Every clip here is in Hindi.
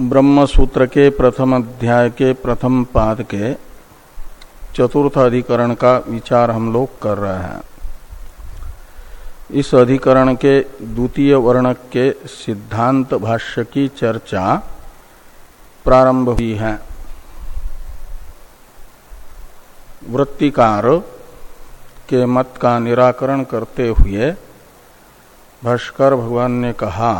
ब्रह्म सूत्र के प्रथम अध्याय के प्रथम पाद के चतुर्थ अधिकरण का विचार हम लोग कर रहे हैं। इस अधिकरण के द्वितीय वर्णक के सिद्धांत भाष्य की चर्चा प्रारंभ हुई है। वृत्तिकार के मत का निराकरण करते हुए भाष्कर भगवान ने कहा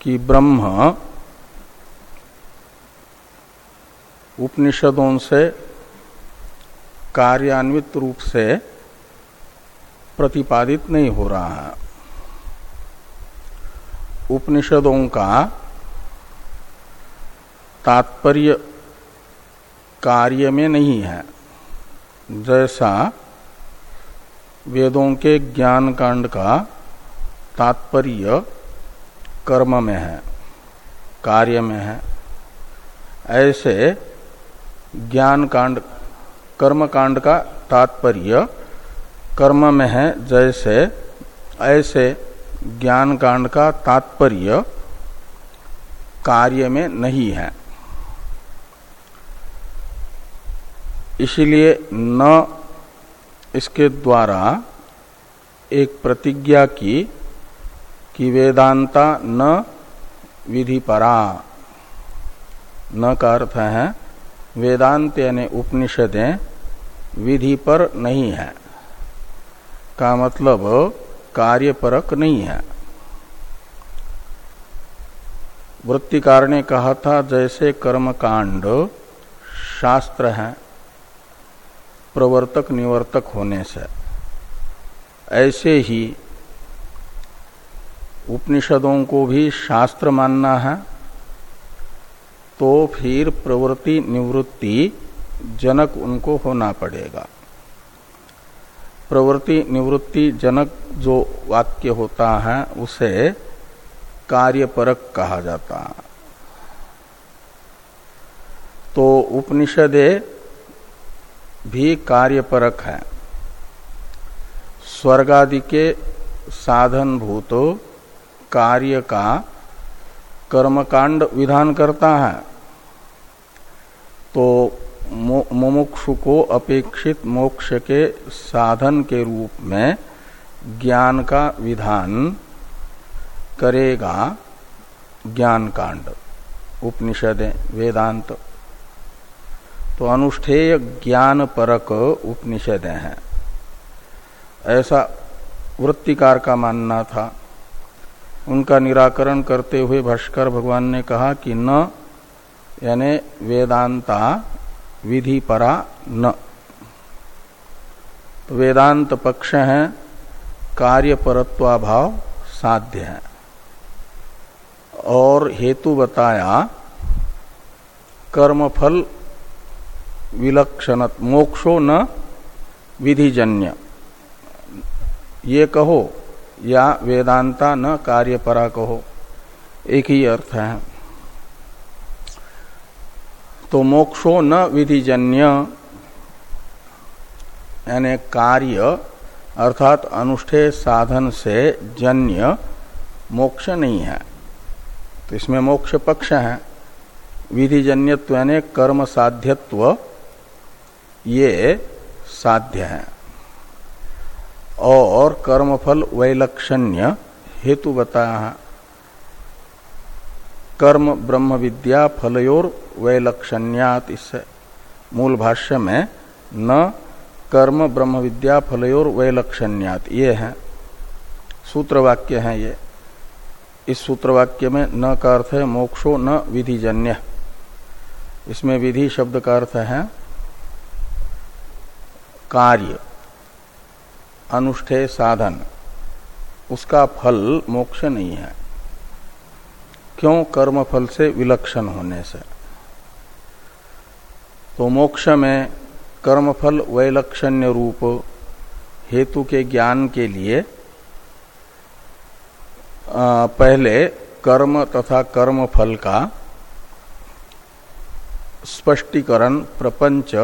कि ब्रह्म उपनिषदों से कार्यान्वित रूप से प्रतिपादित नहीं हो रहा है। उपनिषदों का तात्पर्य कार्य में नहीं है। जैसा वेदों के ज्ञान कांड का तात्पर्य कर्म में है, कार्य में है, ऐसे ज्ञान कांड कर्म कांड का तात्पर्य कर्म में है, जैसे ऐसे ज्ञान कांड का तात्पर्य कार्य में नहीं है। इसलिए न इसके द्वारा एक प्रतिज्ञा की कि वेदांता न विधि परा न का अर्थ है, वेदांत यानी उपनिषदें विधि पर नहीं है। का मतलब कार्यपरक नहीं है। वृत्तिकार ने कहा था, जैसे कर्मकांड शास्त्र है, प्रवर्तक निवर्तक होने से, ऐसे ही उपनिषदों को भी शास्त्र मानना है तो फिर प्रवृत्ति निवृत्ति जनक उनको होना पड़ेगा। प्रवृत्ति निवृत्ति जनक जो वाक्य होता है, उसे कार्यपरक कहा जाता है। तो उपनिषदे भी कार्यपरक है। स्वर्गादि के साधन भूतो कार्य का कर्मकांड विधान करता है तो मुमुक्षु को अपेक्षित मोक्ष के साधन के रूप में ज्ञान का विधान करेगा ज्ञान कांड उपनिषद, वेदांत। तो अनुष्ठेय ज्ञान परक उपनिषद हैं। ऐसा वृत्तिकार का मानना था। उनका निराकरण करते हुए भाष्कर भगवान ने कहा कि न, यानी वेदांता विधि परा न। तो वेदांत पक्ष है, कार्य परत्वाभाव साध्य है। और हेतु बताया, कर्मफल विलक्षण मोक्षो न, विधिजन्य। ये कहो या वेदांता न कार्यपरा कहो। एक ही अर्थ है। तो मोक्षो न विधिजन्य, यानी कार्य अर्थात अनुष्ठेय साधन से जन्य मोक्ष नहीं है। तो इसमें मोक्ष पक्ष है। विधिजन्यत्व यानी कर्म साध्यत्व, ये साध्य है। और कर्मफल वैलक्षण्य हेतु बताया कर्म, ब्रह्म विद्या, फलयोर वैलक्षण्यात इससे मूल भाष्य में न कर्म, ब्रह्म विद्या, फलयोर वैलक्षण्यात ये है। सूत्र वाक्य है ये। इस सूत्र वाक्य में न का अर्थ है मोक्षो, न विधिजन्य। इसमें विधि शब्द का अर्थ है कार्य। अनुष्ठेय साधन। उसका फल मोक्ष नहीं है। क्यों कर्म फल से विलक्षण होने से? तो मोक्ष में कर्मफल वैलक्षण्य रूप हेतु के ज्ञान के लिए पहले कर्म तथा कर्म फल का स्पष्टीकरण प्रपंच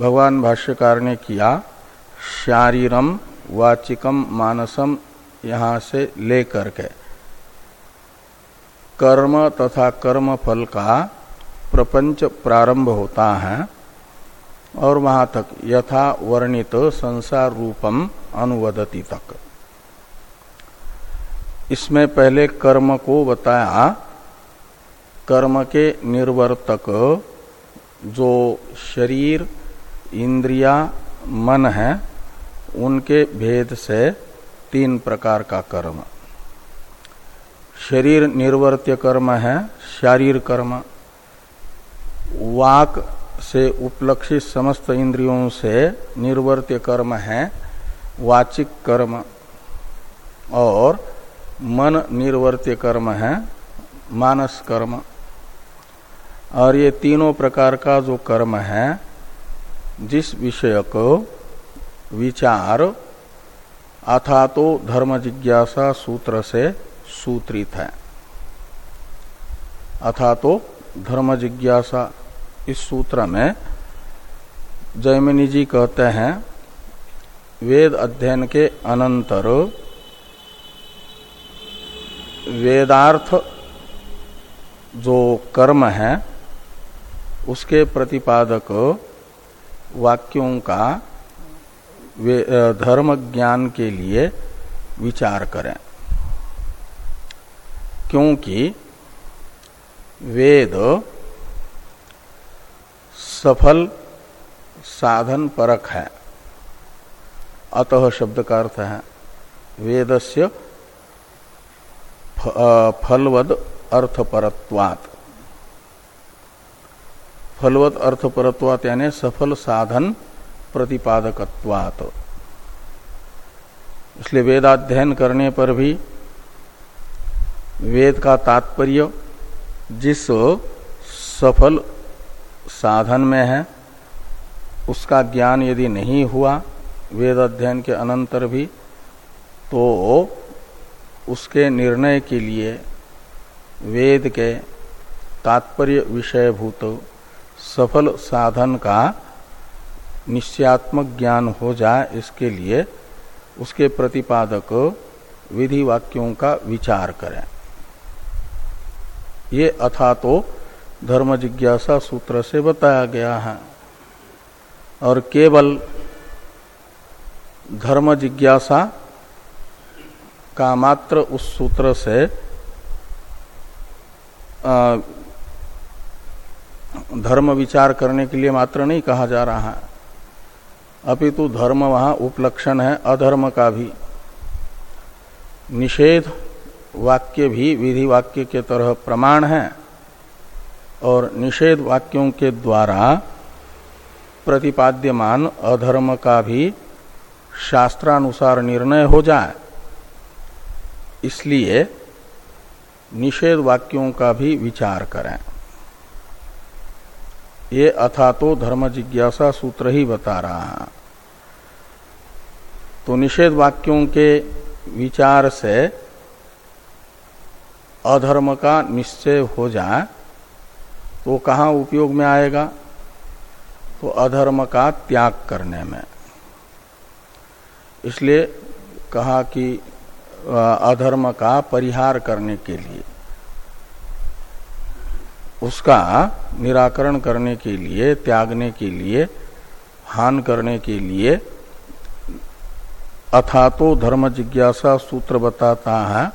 भगवान भाष्यकार ने किया। शारीरम, वाचिकम, मानसम यहाँ से लेकर के। कर्म तथा कर्म फल का प्रपंच प्रारंभ होता है और वहाँ तक यथा वर्णित संसार रूपम अनुवदती तक। इसमें पहले कर्म को बताया, कर्म के निर्वर्तक जो शरीर, इंद्रिया मन है, उनके भेद से तीन प्रकार का कर्म। शरीर निर्वर्त्य कर्म है, शारीर कर्म। वाक से उपलक्षित समस्त इंद्रियों से निर्वर्त्य कर्म है, वाचिक कर्म। और मन निर्वर्त्य कर्म है, मानस कर्म। और ये तीनों प्रकार का जो कर्म है जिस विषय को विचार अथा तो धर्म जिज्ञासा सूत्र से सूत्रित है। अथा तो धर्म जिज्ञासा इस सूत्र में जयमिनी जी कहते हैं, वेद अध्ययन के अनंतर वेदार्थ जो कर्म है, उसके प्रतिपादक वाक्यों का धर्म ज्ञान के लिए विचार करें। क्योंकि वेद सफल साधन परक है। अतः शब्द का अर्थ है, वेदस्य फलवद अर्थपरत्वात्। फलवत अर्थपरत्वात यानी सफल साधन प्रतिपादकत्वात। इसलिए वेदाध्ययन करने पर भी वेद का तात्पर्य जिस सफल साधन में है, उसका ज्ञान यदि नहीं हुआ वेद अध्ययन के अनंतर भी तो उसके निर्णय के लिए वेद के तात्पर्य विषयभूत सफल साधन का निश्चयात्मक ज्ञान हो जाए इसके लिए उसके प्रतिपादक विधि वाक्यों का विचार करें। ये अथा तो धर्म जिज्ञासा सूत्र से बताया गया है। और केवल धर्म जिज्ञासा का मात्र उस सूत्र से धर्म विचार करने के लिए मात्र नहीं कहा जा रहा है। अपितु धर्म वहाँ उपलक्षण है, अधर्म का भी। निषेध वाक्य भी विधि वाक्य के तरह प्रमाण है और निषेध वाक्यों के द्वारा प्रतिपाद्यमान अधर्म का भी शास्त्रानुसार निर्णय हो जाए। इसलिए निषेध वाक्यों का भी विचार करें। ये अथा तो धर्म जिज्ञासा सूत्र ही बता रहा है। तो निषेध वाक्यों के विचार से अधर्म का निश्चय हो जाए तो कहाँ उपयोग में आएगा? तो अधर्म का त्याग करने में। इसलिए कहा कि, अधर्म का परिहार करने के लिए। उसका निराकरण करने के लिए, त्यागने के लिए, हान करने के लिए अथा तो धर्म जिज्ञासा सूत्र बताता है,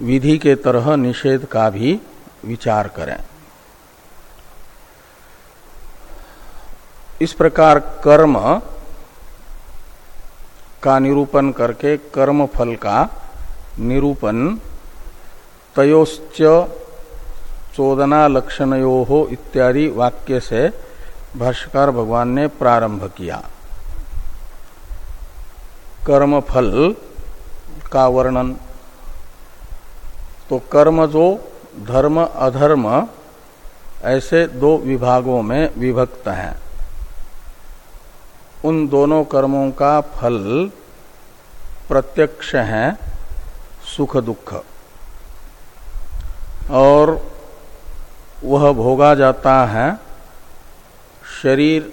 विधि के तरह निषेध का भी विचार करें। इस प्रकार कर्म का निरूपण करके कर्म फल का निरूपण तयोश्च चोदना लक्षणयो हो इत्यादि वाक्य से भाष्यकार भगवान ने प्रारंभ किया। कर्म फल का वर्णन। तो कर्म जो धर्म, अधर्म, ऐसे दो विभागों में विभक्त हैं। उन दोनों कर्मों का फल प्रत्यक्ष है सुख दुख। और वह भोगा जाता है शरीर,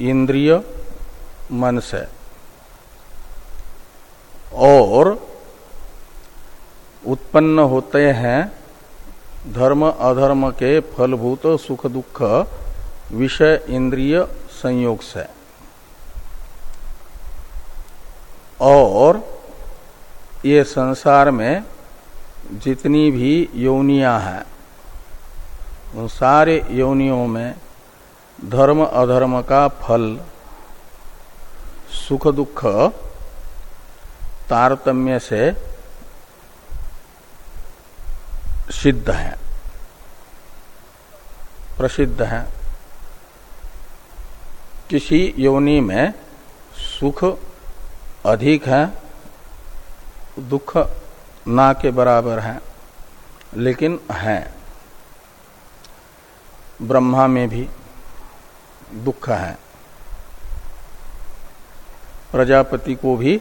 इंद्रिय, मन से। और उत्पन्न होते हैं धर्म, अधर्म के फलभूत सुख दुख विषय, इंद्रिय संयोग से। और ये संसार में जितनी भी योनियाँ हैं उन सारे योनियों में धर्म अधर्म का फल, सुख दुख, तारतम्य से सिद्ध है, प्रसिद्ध है। किसी योनि में सुख अधिक है, दुख ना के बराबर है, लेकिन है। ब्रह्मा में भी दुख है। प्रजापति को भी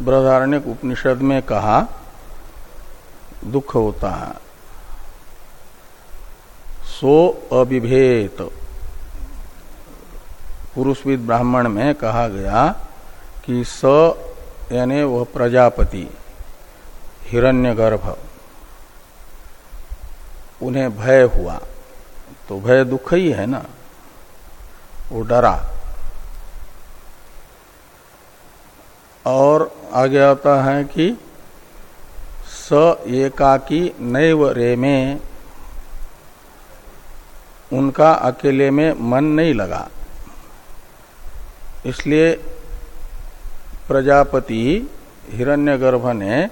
बृहदारण्य उपनिषद में कहा, दुख होता है। सो अभिभेत। पुरुषविद ब्राह्मण में कहा गया कि स यानी वह प्रजापति, हिरण्यगर्भ। उन्हें भय हुआ। तो भय दुख ही है ना? वो डरा। और आगे आता है कि स एकाकी नैव रे में उनका अकेले में मन नहीं लगा। इसलिए प्रजापति हिरण्यगर्भ ने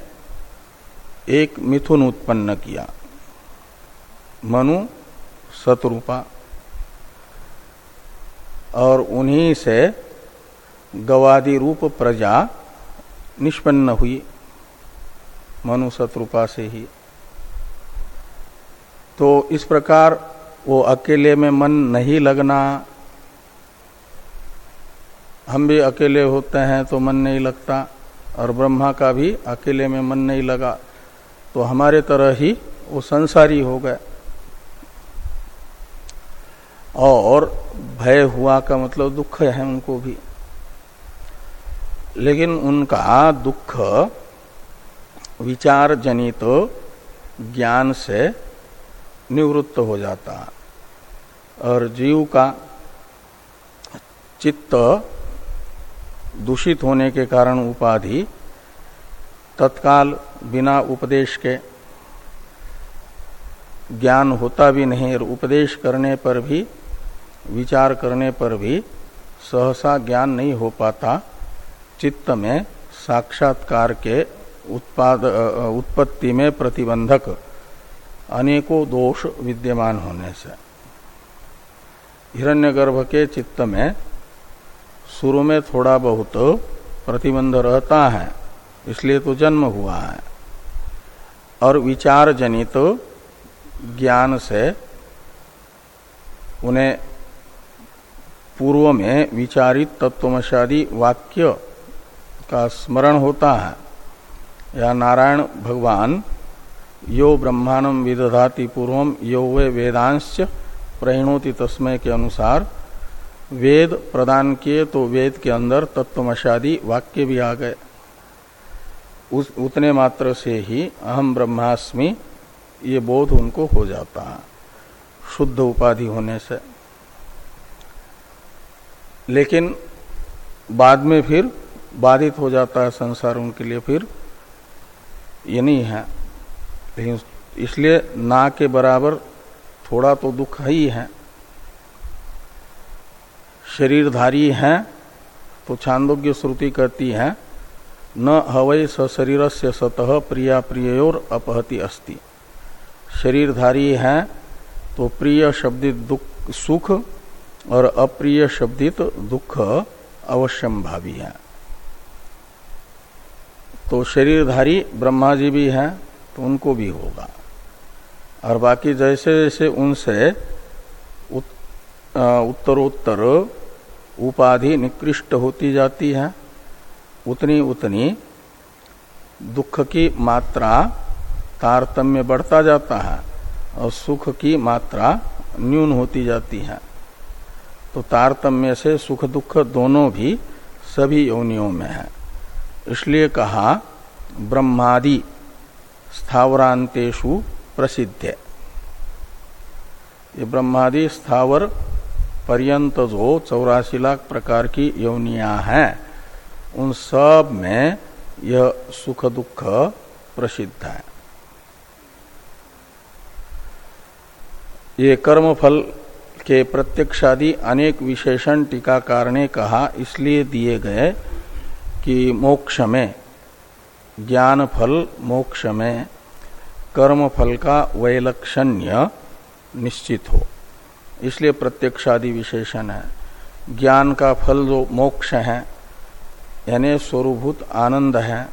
एक मिथुन उत्पन्न किया। मनु शत्रुपा और उन्हीं से गवादि रूप प्रजा निष्पन्न हुई, मनु शत्रुपा से ही। तो इस प्रकार वो अकेले में मन नहीं लगना, हम भी अकेले होते हैं तो मन नहीं लगता, और ब्रह्मा का भी अकेले में मन नहीं लगा तो हमारे तरह ही वो संसारी हो गए। और भय हुआ का मतलब दुख है उनको भी। लेकिन उनका दुख विचार जनित तो ज्ञान से निवृत्त हो जाता। है और जीव का चित्त दूषित होने के कारण उपाधि तत्काल बिना उपदेश के ज्ञान होता भी नहीं और उपदेश करने पर भी विचार करने पर भी सहसा ज्ञान नहीं हो पाता। चित्त में साक्षात्कार के उत्पाद उत्पत्ति में प्रतिबंधक अनेकों दोष विद्यमान होने से। हिरण्यगर्भ के चित्त में शुरू में थोड़ा बहुत प्रतिबंध रहता है, इसलिए तो जन्म हुआ है। और विचार जनित ज्ञान से उन्हें पूर्व में विचारित तत्वमशादी वाक्य का स्मरण होता है। या नारायण भगवान, यो ब्रह्मांडम विदधाति पूर्वम यो वे वेदांश प्रहिणोति तस्मय के अनुसार। वेद प्रदान किए तो वेद के अंदर तत्वमशादी वाक्य भी आ गए। उस, उतने मात्र से ही अहम ब्रह्मास्मि ये बोध उनको हो जाता है। शुद्ध उपाधि होने से। लेकिन बाद में फिर बाधित हो जाता है संसार उनके लिए फिर, ये नहीं है। लेकिन इसलिए ना के बराबर थोड़ा तो दुख ही है शरीरधारी हैं तो छांदोग्य श्रुति कहती है, न हवय सशरीर से सतह प्रिया प्रियोर अपहति अस्ति। शरीरधारी हैं तो प्रिय शब्दित दुख सुख और अप्रिय शब्दित दुख अवश्यम भावी है। तो शरीरधारी ब्रह्मा जी भी हैं तो उनको भी होगा। और बाकी जैसे जैसे उनसे उत, उत्तरोत्तर उपाधि निकृष्ट होती जाती है उतनी उतनी दुख की मात्रा तारतम्य बढ़ता जाता है और सुख की मात्रा न्यून होती जाती है। तो तारतम्य से सुख दुख दोनों भी सभी योनियों में है। इसलिए कहा, ब्रह्मादि स्थावरांतेषु प्रसिद्ध ये ब्रह्मादि स्थावर पर्यंत जो चौरासी लाख प्रकार की यौनिया हैं, उन सब में यह सुख दुख प्रसिद्ध है। ये कर्म फल के प्रत्यक्षादि अनेक विशेषण टीकाकार ने कहा, इसलिए दिए गए कि मोक्ष में ज्ञान फल मोक्ष में कर्म फल का वैलक्षण्य निश्चित हो। इसलिए प्रत्यक्षादि विशेषण है। ज्ञान का फल जो मोक्ष है, यानी स्वरूभूत आनंद है,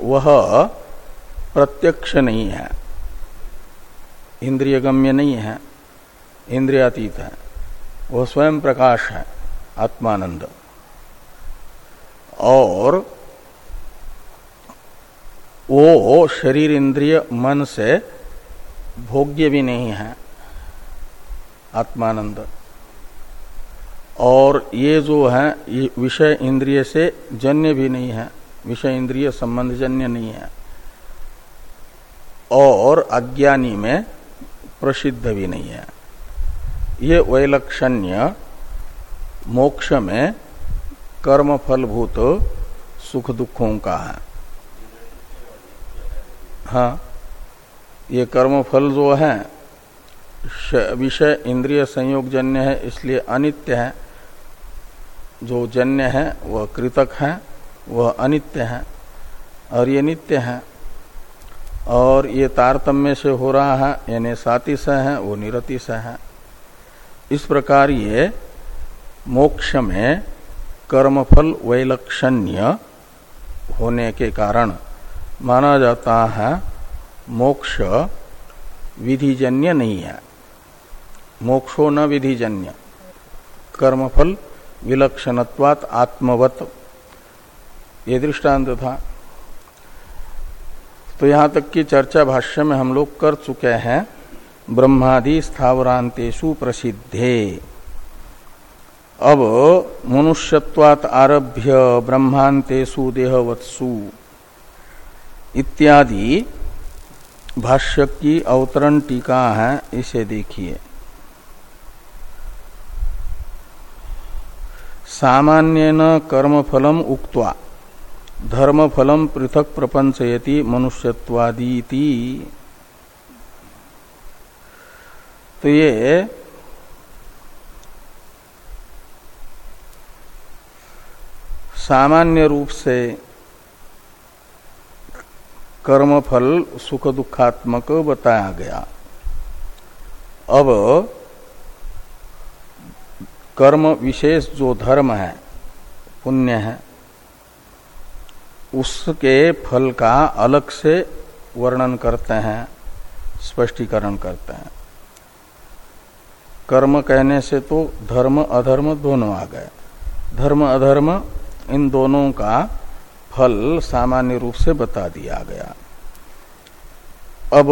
वह प्रत्यक्ष नहीं है। इंद्रिय गम्य नहीं है। इंद्रियातीत है। वह स्वयं प्रकाश है, आत्मानंद। और वो शरीर, इंद्रिय, मन से भोग्य भी नहीं है, आत्मानंद। और ये जो है, ये विषय इंद्रिय से जन्य भी नहीं है, विषय इंद्रिय संबंध जन्य नहीं है। और अज्ञानी में प्रसिद्ध भी नहीं है। ये वैलक्षण्य मोक्ष में कर्म फलभूत सुख दुखों का है। हाँ ये कर्म फल जो है विषय इंद्रिय संयोग जन्य है, इसलिए अनित्य है। जो जन्य है, वह कृतक है, वह अनित्य है, और ये नित्य है। और ये तारतम्य से हो रहा है, यानी सातिश है, वो निरतिश है। इस प्रकार ये मोक्ष में कर्मफल वैलक्षण्य होने के कारण माना जाता है मोक्ष विधिजन्य नहीं है। मोक्षो न विधिजन्य। कर्मफल विलक्षणत्वात आत्मवत। ये दृष्टांत था। तो यहाँ तक की चर्चा भाष्य में हम लोग कर चुके हैं। ब्रह्मादि स्थावरांतेषु प्रसिद्धे। अब मनुष्यत्वात आरभ्य ब्रह्मांतेषु देहवत्सु। इत्यादि भाष्य की अवतरण टीका है, इसे देखिए। सामान्यन कर्मफलम उक्त्वा, धर्मफलम पृथक प्रपंचयति मनुष्यत्वादीति। तो ये सामान्य रूप से कर्मफल सुख दुखात्मक बताया गया। अब कर्म विशेष जो धर्म है, पुण्य है, उसके फल का अलग से वर्णन करते हैं, स्पष्टीकरण करते हैं। कर्म कहने से तो धर्म, अधर्म दोनों आ गए। धर्म, अधर्म, इन दोनों का फल सामान्य रूप से बता दिया गया। अब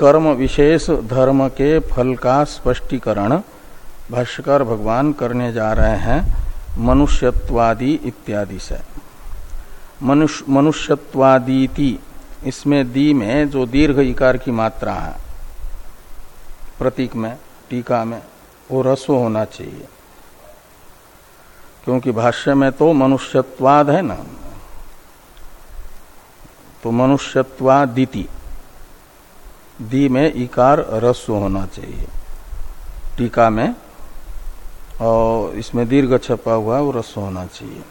कर्म विशेष धर्म के फल का स्पष्टीकरण भाष्यकार भगवान करने जा रहे हैं, मनुष्यत्वादि इत्यादि से। मनुष्य, मनुष्यत्वादीति, इसमें दी में जो दीर्घ इकार की मात्रा है, प्रतीक में, टीका में वो रसो होना चाहिए। क्योंकि भाष्य में तो मनुष्यत्वाद है ना। तो मनुष्यत्वादिति। दी में इकार रस्व होना चाहिए। टीका में और इसमें दीर्घ छपा हुआ वो रस्व होना चाहिए।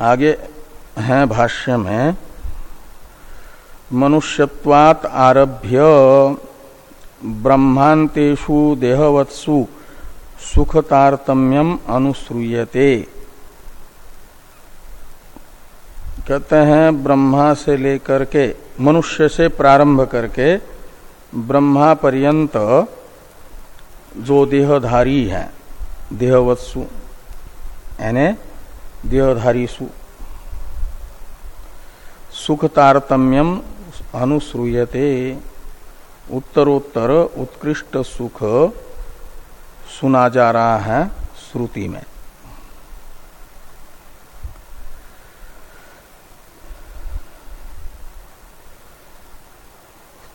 आगे है भाष्य में, मनुष्यत्वात आरभ्य ब्रह्मांतेषु देहवत्सु सुख तारतम्यम अनुश्रूयते कहते हैं, ब्रह्मा से लेकर के, मनुष्य से प्रारंभ करके, ब्रह्मा पर्यंत जो देहधारी है, देहवत्सु, यानी देहधारी सु सुख तारतम्यम अनुश्रूयते उत्तरोत्तर उत्कृष्ट सुख सुना जा रहा है श्रुति में।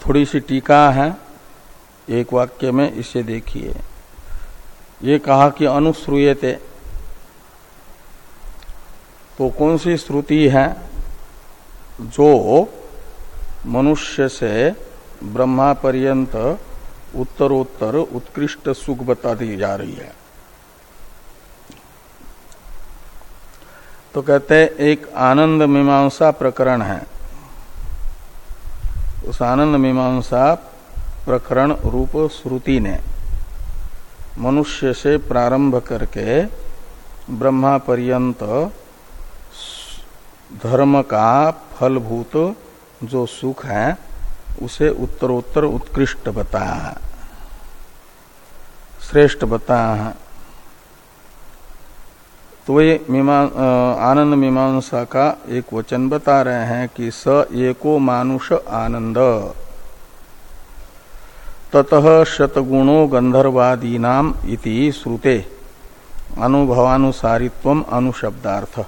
थोड़ी सी टीका है एक वाक्य में, इसे देखिए। ये कहा कि अनुश्रूयते। तो कौन सी श्रुति है जो मनुष्य से ब्रह्मा पर्यंत उत्तरोत्तर उत्कृष्ट सुख बता दी जा रही है। तो कहते हैं, एक आनंद मीमांसा प्रकरण है। उस आनंद मीमांसा प्रकरण रूप श्रुति ने मनुष्य से प्रारंभ करके ब्रह्मा पर्यंत धर्म का फलभूत जो सुख है उसे उत्तरोत्तर उत्कृष्ट बताया है श्रेष्ठ बताया है तो ये मीमा, आनंद मीमांसा का एक वचन बता रहे हैं कि स एको मानुष आनंद। ततः शतगुणो गंधर्वादीनाम इति श्रुते। अनुभवानुसारित्व अनुशब्दार्थ।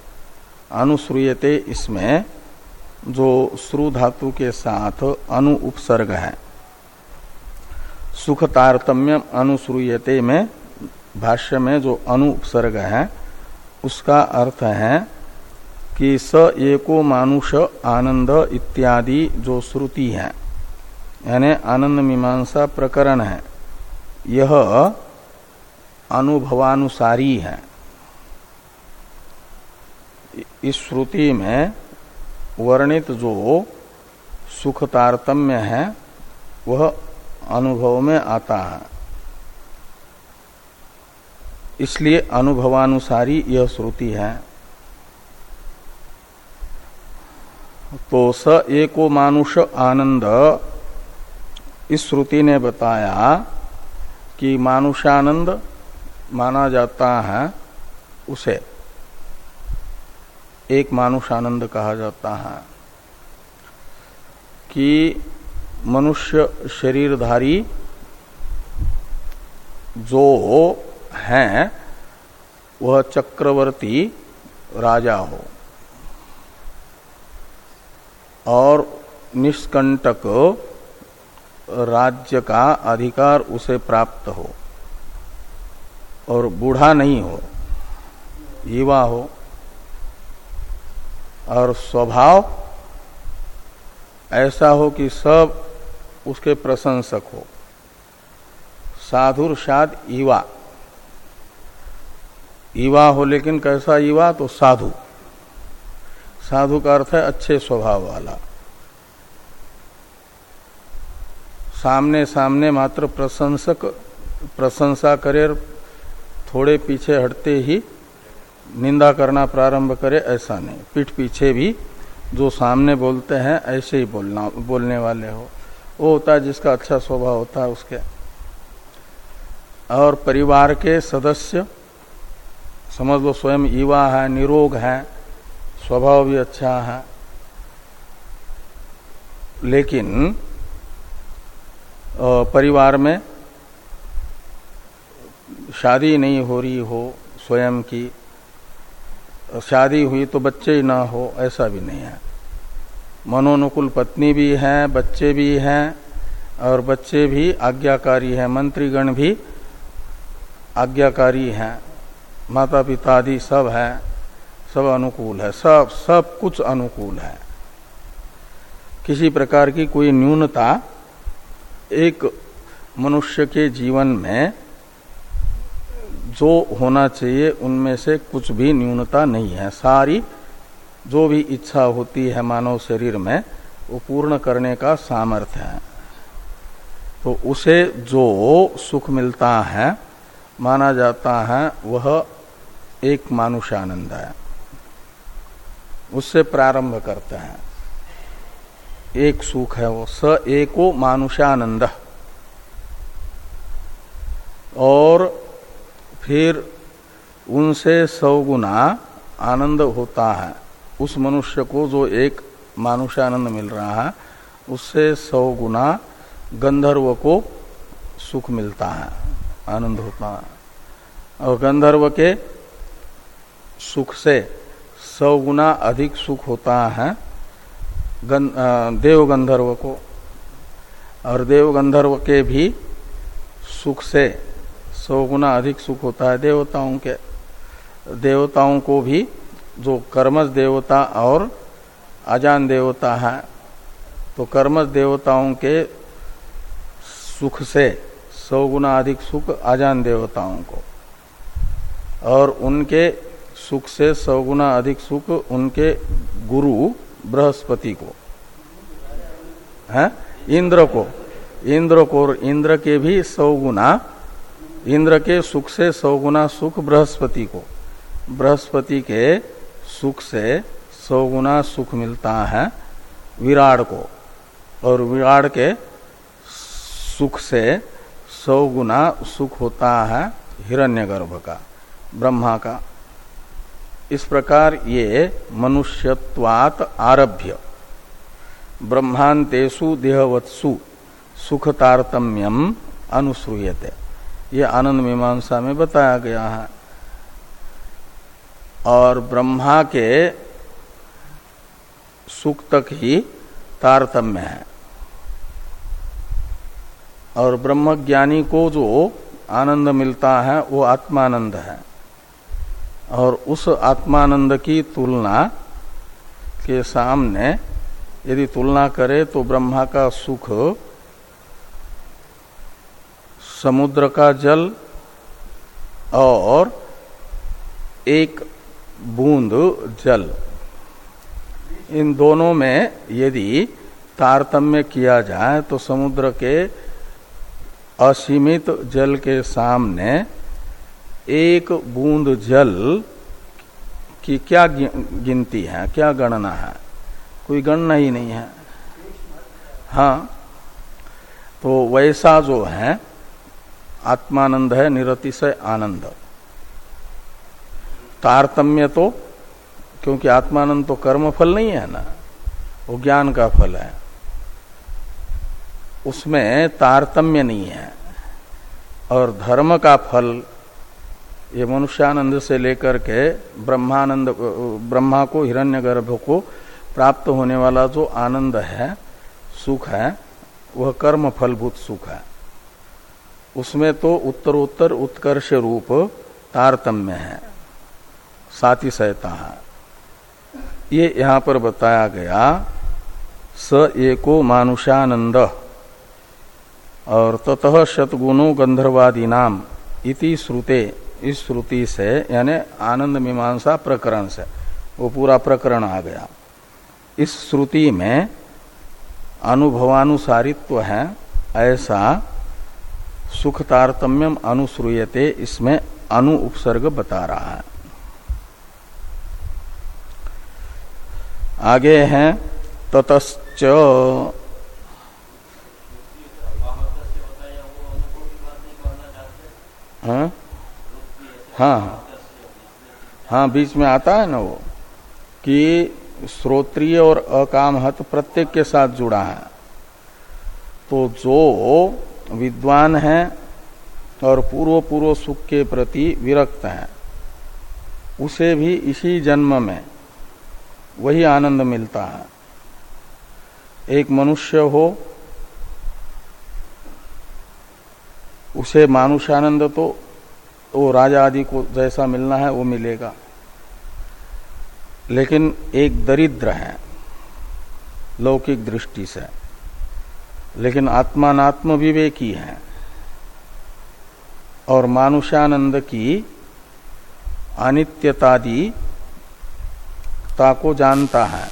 अनुश्रूयते इसमें जो श्रु धातु के साथ अनु उपसर्ग है। सुख तारतम्य अनुश्रूयते में, भाष्य में जो अनु उपसर्ग है, उसका अर्थ है कि स एको मानुष आनंद इत्यादि जो श्रुति है, यानी आनंद मीमांसा प्रकरण है, यह अनुभवानुसारी है। इस श्रुति में वर्णित जो सुख तारतम्य है, वह अनुभव में आता है। इसलिए अनुभवानुसारी यह श्रुति है। तो स एको मानुष आनंद, इस श्रुति ने बताया कि मानुषानंद माना जाता है उसे। एक मानुष आनंद कहा जाता है कि मनुष्य शरीरधारी जो है, वह चक्रवर्ती राजा हो। और निष्कंटक राज्य का अधिकार उसे प्राप्त हो और बूढ़ा नहीं हो, युवा हो। और स्वभाव ऐसा हो कि सब उसके प्रशंसक हो। साधुर शाद युवा। युवा हो लेकिन कैसा युवा? तो साधु। साधु का अर्थ है अच्छे स्वभाव वाला। सामने सामने मात्र प्रशंसक, प्रशंसा करे थोड़े पीछे हटते ही निंदा करना प्रारंभ करे, ऐसा नहीं। पीठ पीछे भी जो सामने बोलते हैं, ऐसे ही बोलना, बोलने वाले हो। वो होता है जिसका अच्छा स्वभाव होता है उसके। और परिवार के सदस्य, समझ लो स्वयं युवा है, निरोग है, स्वभाव भी अच्छा है। लेकिन परिवार में शादी नहीं हो रही हो, स्वयं की शादी हुई तो बच्चे ही ना हो, ऐसा भी नहीं है। मनोनुकूल पत्नी भी है, बच्चे भी हैं, और बच्चे भी आज्ञाकारी हैं, मंत्रीगण भी आज्ञाकारी हैं माता पिता आदि सब हैं, सब अनुकूल है, सब सब कुछ अनुकूल है। किसी प्रकार की कोई न्यूनता एक मनुष्य के जीवन में जो होना चाहिए, उनमें से कुछ भी न्यूनता नहीं है। सारी जो भी इच्छा होती है मानव शरीर में, वो पूर्ण करने का सामर्थ्य है। तो उसे जो सुख मिलता है, माना जाता है, वह एक मानुषानंद है। उससे प्रारंभ करते हैं। एक सुख है वो, स एको मानुषानंद। और फिर उनसे सौ गुना आनंद होता है। उस मनुष्य को जो एक मानुष्य मानुषानंद मिल रहा है उससे सौ गुना गंधर्व को सुख मिलता है आनंद होता है। और गंधर्व के सुख से सौ गुना अधिक सुख होता है गन, देव गंधर्व को। और देव गंधर्व के भी सुख से सौ गुना अधिक सुख होता है देवताओं के, देवताओं को भी जो कर्मज देवता और अजान देवता है तो कर्मज देवताओं के सुख से सौ गुना अधिक सुख अजान देवताओं को। और उनके सुख से सौ गुना अधिक सुख उनके गुरु बृहस्पति को, है? इंद्र को। इंद्र को और इंद्र के भी सौ गुना इंद्र के सुख से सौ गुना सुख बृहस्पति को। बृहस्पति के सुख से सौ गुना सुख मिलता है विराट को। और विराट के सुख से सौ गुना सुख होता है हिरण्यगर्भ का, ब्रह्मा का। इस प्रकार ये मनुष्यत्वात आरभ्य। ब्रह्मांतेषु देहवत्सु सुख तारतम्यम अनुसूयते ये आनंद मीमांसा में बताया गया है। और ब्रह्मा के सुख तक ही तारतम्य है। और ब्रह्म ज्ञानी को जो आनंद मिलता है, वो आत्मानंद है। और उस आत्मानंद की तुलना के सामने यदि तुलना करे तो ब्रह्मा का सुख समुद्र का जल और एक बूंद जल। इन दोनों में यदि तारतम्य किया जाए तो समुद्र के असीमित जल के सामने एक बूंद जल की क्या गिनती है, क्या गणना है? कोई गणना ही नहीं है। हाँ तो वैसा जो है आत्मानंद है, निरतिशय आनंद। तारतम्य तो क्योंकि आत्मानंद तो कर्म फल नहीं है ना, वो ज्ञान का फल है। उसमें तारतम्य नहीं है, और धर्म का फल, ये मनुष्यानंद से लेकर के ब्रह्मानंद, ब्रह्मा को, हिरण्यगर्भ को प्राप्त होने वाला जो आनंद है, सुख है, वह कर्म फलभूत सुख है। उसमें तो उत्तरोत्तर उत्कर्ष रूप तारतम्य है। साथी सहता है ये यहाँ पर बताया गया, स एको मानुषानंद। और ततः शतगुणो गंधर्वादी नाम इति श्रुते, इस श्रुति से, यानी आनंद मीमांसा प्रकरण से, वो पूरा प्रकरण आ गया। इस श्रुति में अनुभवानुसारित्व है, ऐसा सुख तारतम्यम अनुश्रूयते इसमें अनु उपसर्ग बता रहा है। आगे हैं, ततश्च हाँ हाँ। हाँ बीच में आता है ना वो, कि श्रोत्रिय और अकामहत प्रत्येक के साथ जुड़ा है। तो जो विद्वान है और पूर्व पूर्व सुख के प्रति विरक्त है। उसे भी इसी जन्म में वही आनंद मिलता है। एक मनुष्य हो, उसे मानुषानंद तो वो राजा आदि को जैसा मिलना है वो मिलेगा। लेकिन एक दरिद्र है, लौकिक दृष्टि से। लेकिन आत्मात्म विवेकी है। और मानुषानंद की अनित्यतादि को जानता है,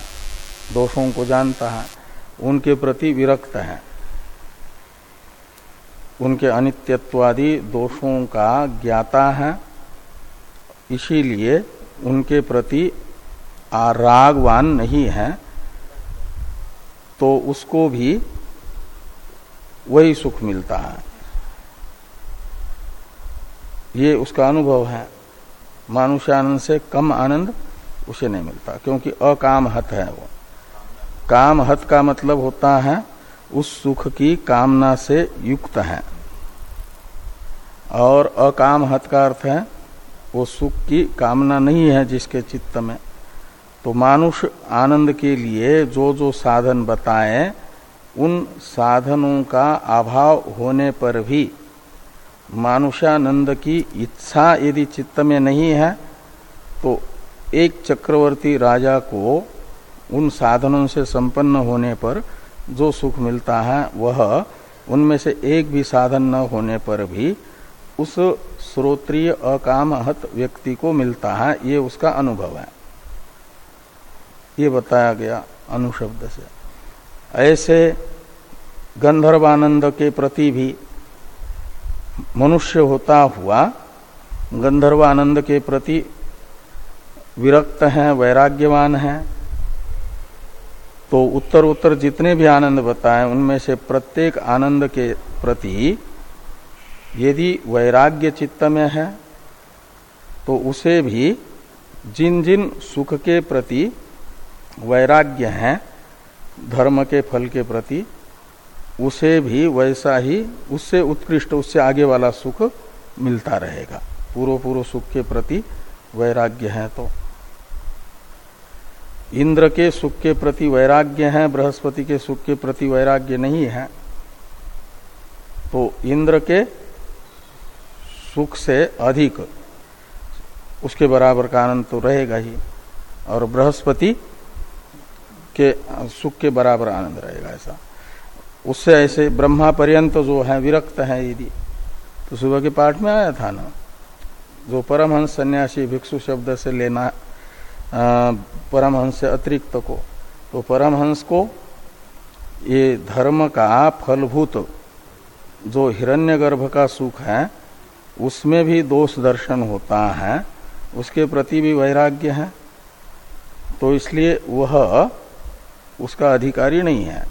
दोषों को जानता है, उनके प्रति विरक्त है। उनके अनित्यत्वादि दोषों का ज्ञाता है, इसीलिए उनके प्रति रागवान नहीं है तो उसको भी वही सुख मिलता है। ये उसका अनुभव है। मानुष्यानंद से कम आनंद उसे नहीं मिलता, क्योंकि अकाम हत है वो। काम हत का मतलब होता है, उस सुख की कामना से युक्त है। और अकाम हत का अर्थ है, वो सुख की कामना नहीं है जिसके चित्त में। तो मानुष आनंद के लिए जो जो साधन बताए उन साधनों का अभाव होने पर भी मानुषानंद की इच्छा यदि चित्त में नहीं है तो एक चक्रवर्ती राजा को उन साधनों से संपन्न होने पर जो सुख मिलता है, वह उनमें से एक भी साधन न होने पर भी उस श्रोत्रिय अकामहत व्यक्ति को मिलता है। ये उसका अनुभव है। ये बताया गया अनुशब्द से। ऐसे गंधर्वानंद के प्रति भी मनुष्य होता हुआ गंधर्वानंद के प्रति विरक्त हैं, वैराग्यवान हैं तो उत्तर उत्तर जितने भी आनंद बताए, उनमें से प्रत्येक आनंद के प्रति यदि वैराग्य चित्त में है तो उसे भी जिन जिन सुख के प्रति वैराग्य है धर्म के फल के प्रति उसे भी वैसा ही, उससे उत्कृष्ट, उससे आगे वाला सुख मिलता रहेगा। पूर्व पूर्व सुख के प्रति वैराग्य है तो। इंद्र के सुख के प्रति वैराग्य है, बृहस्पति के सुख के प्रति वैराग्य नहीं है। तो इंद्र के सुख से अधिक, उसके बराबर का आनंद तो रहेगा ही। और बृहस्पति के सुख के बराबर आनंद रहेगा ऐसा। उससे ऐसे ब्रह्मा पर्यंत जो है, विरक्त है यदि तो सुबह के पाठ में आया था ना? जो परमहंस सन्यासी भिक्षु शब्द से लेना परमहंस से अतिरिक्त को तो परमहंस को ये धर्म का फलभूत जो हिरण्यगर्भ का सुख है, उसमें भी दोष दर्शन होता है, उसके प्रति भी वैराग्य है। तो इसलिए वह उसका अधिकारी नहीं है।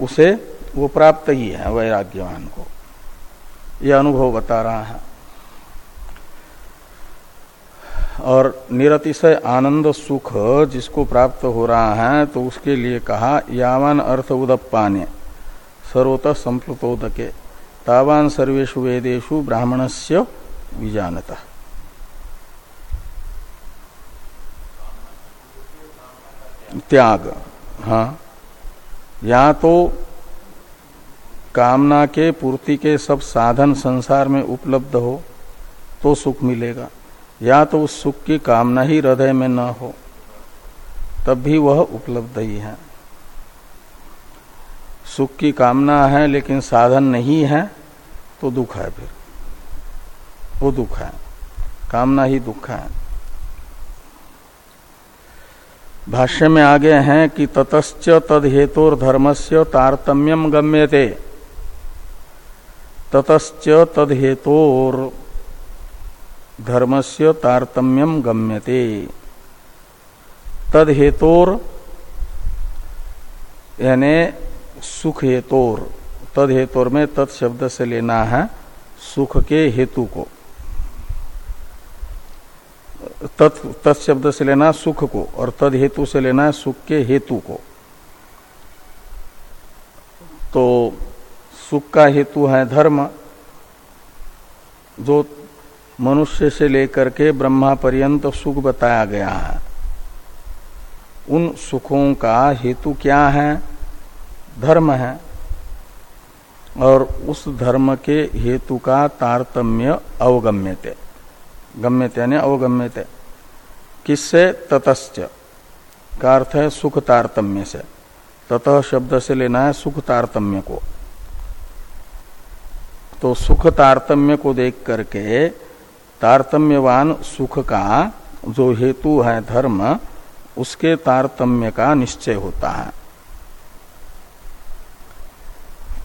उसे वो प्राप्त ही है, वैराग्यवान को। यह अनुभव बता रहा है। और निरतिशय आनंद सुख जिसको प्राप्त हो रहा है तो उसके लिए कहा, यावान अर्थ उदपाने सर्वत संप्लुतोदके, तावान सर्वेशु वेदेशु ब्राह्मणस्य विजानता। त्याग हाँ। या तो कामना के, पूर्ति के सब साधन संसार में उपलब्ध हो तो सुख मिलेगा। या तो उस सुख की कामना ही हृदय में न हो, तब भी वह उपलब्ध ही है। सुख की कामना है, लेकिन साधन नहीं है तो दुख है फिर। वो दुख है। कामना ही दुख है। भाष्य में आगे हैं कि ततश्च तद हेतुर धर्मस्य तारतम्यम गम्यते। ततश्च तद हेतुर धर्मस्य तारतम्यम गम्यते। तद हेतोर यानी सुख हेतोर तद हेतोर में तत्शब्द से लेना है सुख के हेतु को। तत्शब्द से लेना सुख को, और तद हेतु से लेना सुख के हेतु को। तो सुख का हेतु है धर्म, जो मनुष्य से लेकर के ब्रह्मा पर्यंत सुख बताया गया है। उन सुखों का हेतु क्या है? धर्म है, और उस धर्म के हेतु का तारतम्य अवगम्यते। गम्यते यानी अवगम्यते। किससे? ततश्च। का अर्थ है सुख तारतम्य से। ततः शब्द से लेना है सुख तारतम्य को। तो सुख तारतम्य को देख करके तारतम्यवान सुख का जो हेतु है धर्म, उसके तारतम्य का निश्चय होता है।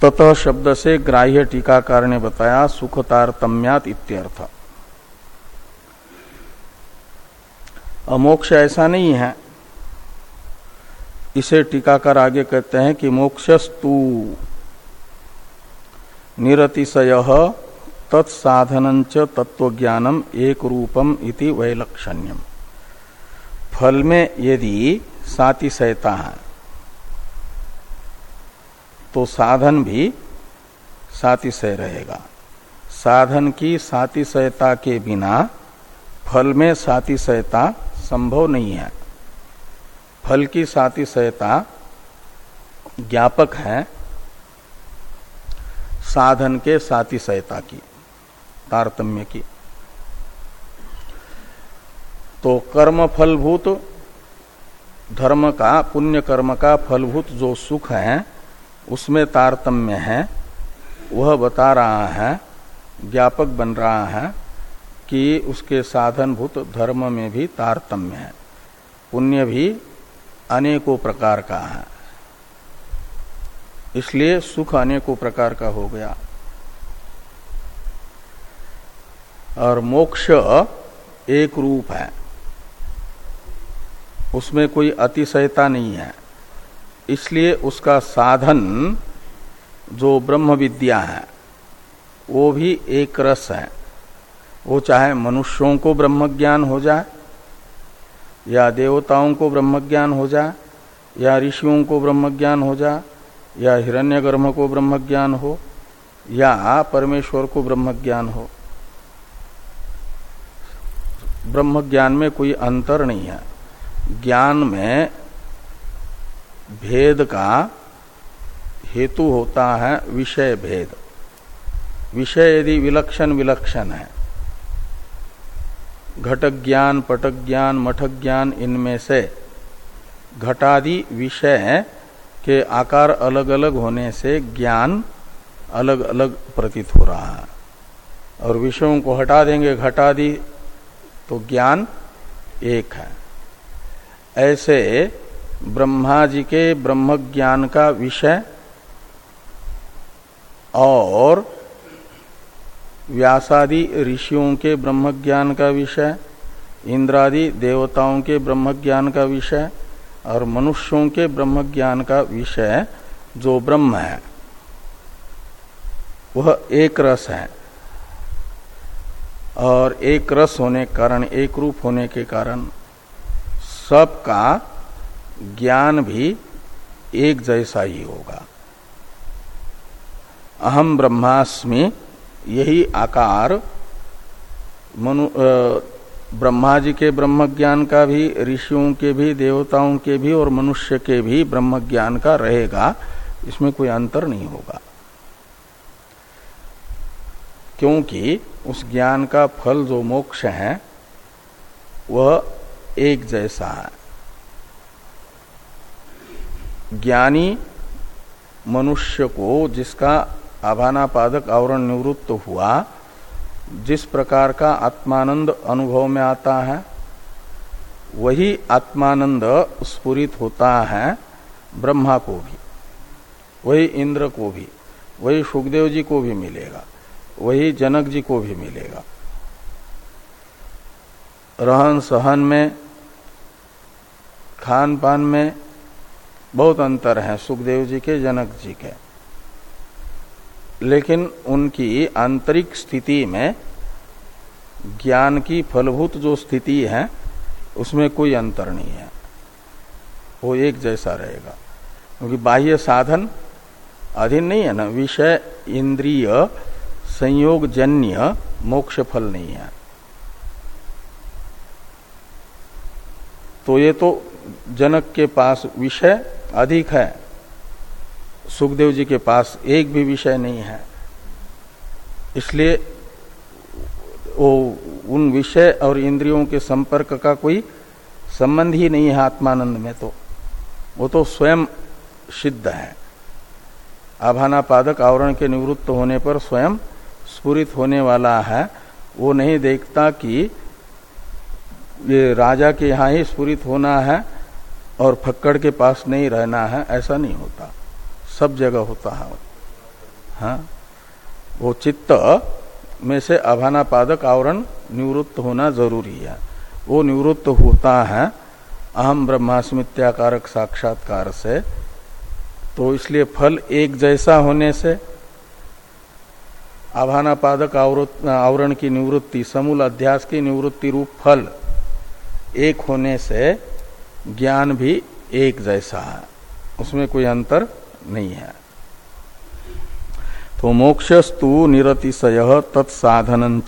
ततः शब्द से ग्राह्य टीकाकार ने बताया सुख तारतम्यात इत्यर्थ। अमोक्ष ऐसा नहीं है। इसे टीकाकार आगे कहते हैं कि मोक्षस्तु। निरतिशय तत्साधन तत्व ज्ञानम एक रूपम इति वैलक्षण्यम। फल में यदि सातिशयता है तो साधन भी सातिशय रहेगा। साधन की सातिशयता के बिना फल में सातिशयता संभव नहीं है। फल की सातिशयता ज्ञापक है साधन के साति सहायता की, तारतम्य की। तो कर्म फलभूत धर्म का पुण्य कर्म का फलभूत जो सुख है, उसमें तारतम्य है। वह बता रहा है, ज्ञापक बन रहा है। कि उसके साधनभूत धर्म में भी तारतम्य है। पुण्य भी अनेकों प्रकार का है। इसलिए सुख अनेकों प्रकार का हो गया। और मोक्ष एक रूप है। उसमें कोई अतिशयता नहीं है। इसलिए उसका साधन जो ब्रह्म विद्या है, वो भी एक रस है। वो चाहे मनुष्यों को ब्रह्म ज्ञान हो जाए, या देवताओं को ब्रह्म ज्ञान हो जाए, या ऋषियों को ब्रह्म ज्ञान हो जाए, या हिरण्यगर्भ को ब्रह्म ज्ञान हो, या परमेश्वर को ब्रह्म ज्ञान हो। ब्रह्म ज्ञान में कोई अंतर नहीं है। ज्ञान में भेद का हेतु होता है विषय भेद। विषय यदि विलक्षण विलक्षण है घटक ज्ञान पटक ज्ञान मठक ज्ञान इनमें से घटादि विषय के आकार अलग अलग होने से ज्ञान अलग अलग प्रतीत हो रहा है। और विषयों को हटा देंगे घटादि तो ज्ञान एक है। ऐसे ब्रह्मा जी के ब्रह्म ज्ञान का विषय और व्यासादि ऋषियों के ब्रह्म ज्ञान का विषय, इंद्रादि देवताओं के ब्रह्म ज्ञान का विषय और मनुष्यों के ब्रह्म ज्ञान का विषय जो ब्रह्म है, वह एक रस है। और एक रस होने के कारण, एक रूप होने के कारण सबका ज्ञान भी एक जैसा ही होगा। अहम ब्रह्मास्मि यही आकार। मनु ब्रह्मा जी के ब्रह्म ज्ञान का भी, ऋषियों के भी, देवताओं के भी और मनुष्य के भी ब्रह्म ज्ञान का रहेगा, इसमें कोई अंतर नहीं होगा। क्योंकि उस ज्ञान का फल जो मोक्ष है, वह एक जैसा है। ज्ञानी मनुष्य को जिसका आभानापादक आवरण निवृत्त हुआ, जिस प्रकार का आत्मानंद अनुभव में आता है, वही आत्मानंद स्फुरित होता है ब्रह्मा को भी, वही इंद्र को भी, वही सुखदेव जी को भी मिलेगा, वही जनक जी को भी मिलेगा। रहन सहन में, खान पान में बहुत अंतर है सुखदेव जी के, जनक जी के। लेकिन उनकी आंतरिक स्थिति में ज्ञान की फलभूत जो स्थिति है, उसमें कोई अंतर नहीं है। वो एक जैसा रहेगा। क्योंकि बाह्य साधन अधीन नहीं है ना। विषय, इंद्रिय संयोग जन्य मोक्ष फल नहीं है। तो ये तो जनक के पास विषय अधिक है। सुखदेव जी के पास एक भी विषय नहीं है। इसलिए वो उन विषय और इंद्रियों के संपर्क का कोई संबंध ही नहीं है आत्मानंद में तो। वो तो स्वयं सिद्ध है। आभाना पादक आवरण के निवृत्त होने पर स्वयं स्फुरित होने वाला है। वो नहीं देखता कि ये राजा के यहाँ ही स्फुरित होना है और फक्कड़ के पास नहीं रहना है, ऐसा नहीं होता। सब जगह होता है हाँ? वो चित्त में से अभानापादक आवरण निवृत्त होना ज़रूरी है। वो निवृत्त होता है अहम ब्रह्मास्मित्याकारक साक्षात्कार से। तो इसलिए फल एक जैसा होने से आभानापादक आवरण की निवृत्ति, समूल अध्यास की निवृत्ति रूप फल एक होने से ज्ञान भी एक जैसा है। उसमें कोई अंतर नहीं है। तो मोक्षस्तु निरतिशय तत्साधन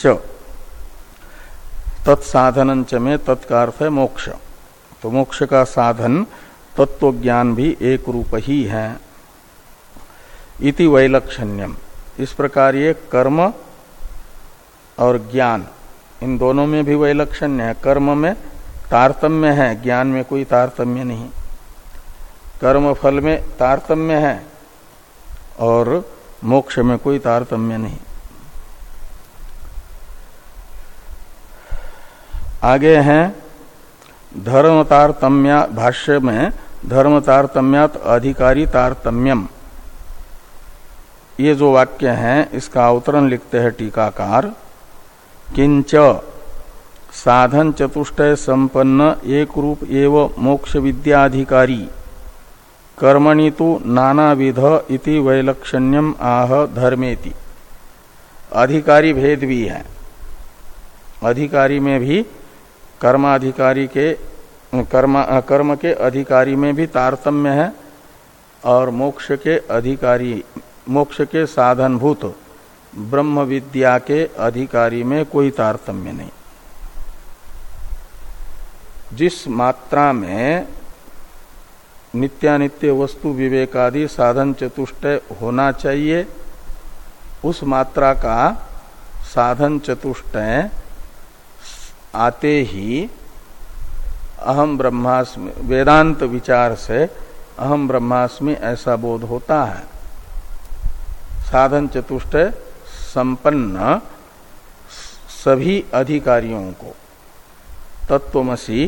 तत्साधन में तत्कार्थ है मोक्ष। तो मोक्ष का साधन तत्व ज्ञान भी एक रूप ही है। इति वैलक्षण्यम। इस प्रकार ये कर्म और ज्ञान, इन दोनों में भी वैलक्षण्य है। कर्म में तारतम्य है, ज्ञान में कोई तारतम्य नहीं। कर्म फल में तारतम्य है और मोक्ष में कोई तारतम्य नहीं। आगे हैं धर्म तारतम्या भाष्य में धर्म तारतम्यात अधिकारी तारतम्यम। ये जो वाक्य है, इसका अवतरण लिखते हैं टीकाकार। किंच साधन चतुष्टय संपन्न, एक रूप एवं मोक्ष विद्याधिकारी। कर्मणि तो नानाविध इति वैलक्षण्यम आह धर्मेति। अधिकारी भेद भी है। अधिकारी में भी कर्माधिकारी के, कर्म कर्म के अधिकारी में भी तारतम्य है और मोक्ष के अधिकारी, मोक्ष के साधनभूत ब्रह्म विद्या के अधिकारी में कोई तारतम्य नहीं। जिस मात्रा में नित्यानित्य वस्तु विवेकादि साधन चतुष्टय होना चाहिए। उस मात्रा का साधन चतुष्टय आते ही अहम ब्रह्मास्मि, वेदांत विचार से अहम ब्रह्मास्मि ऐसा बोध होता है। साधन चतुष्टय संपन्न सभी अधिकारियों को, तत्वमसी